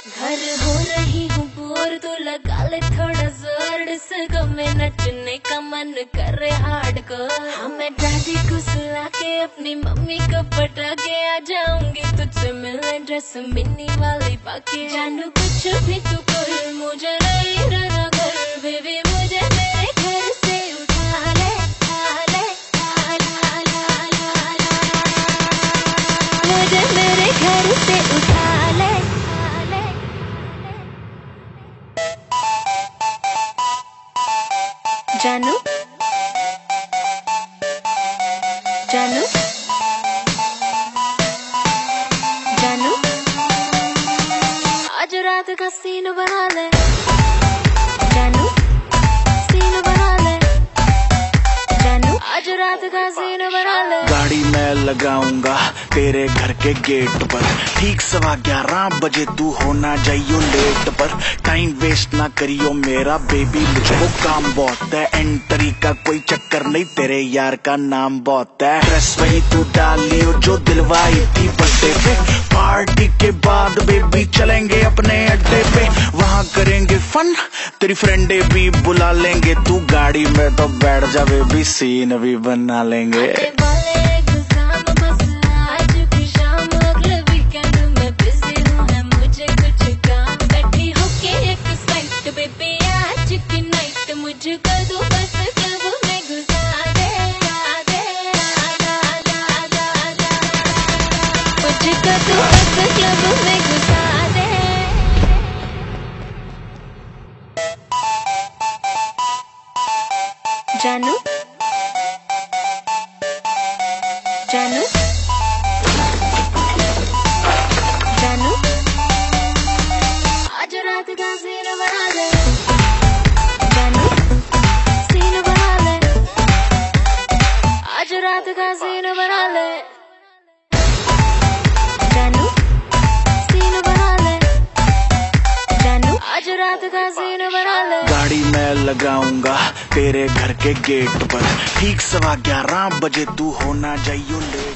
घर हो रही हूँ बोर तो लगा ले थोड़ा ज़ोर। डिस्को में नचने का मन कर रहे हार्ड को हमें दादी को सुला के अपनी मम्मी को पटा के आ जाऊँगी। तुझसे मिलने ड्रेस मिनी वाली पाके। जानू कुछ भी तू कर, मुझे नहीं रहना घर। बेबी से। मुझे मेरे घर से उठा जानू जानू जानू आज रात का सीन बना ले। रात का सीन बना ले। गाड़ी मैं लगाऊँगा, तेरे घर के गेट पर। ठीक सवा ग्यारह बजे तू होना जाइयो लेट पर। टाइम वेस्ट ना करियो मेरा बेबी मुझको काम बहुत है एंट्री का कोई चक्कर नहीं, तेरे यार का नाम बहुत है। ड्रेस वही तू डाल लियो, जो दिलवाई थी वहाँ करेंगे फन तेरी फ्रेंडे भी बुला लेंगे, तू गाड़ी में तो बैठ जावे भी सीन भी बना लेंगे। मुझे कर दो बस जानू जानू जानू आज रात का सीन बना ले जानू सीन बना ले आज रात का रात का सीन बना ले। गाड़ी मैं लगाऊँगा तेरे घर के गेट पर। ठीक सवा ग्यारह बजे तू होना ले।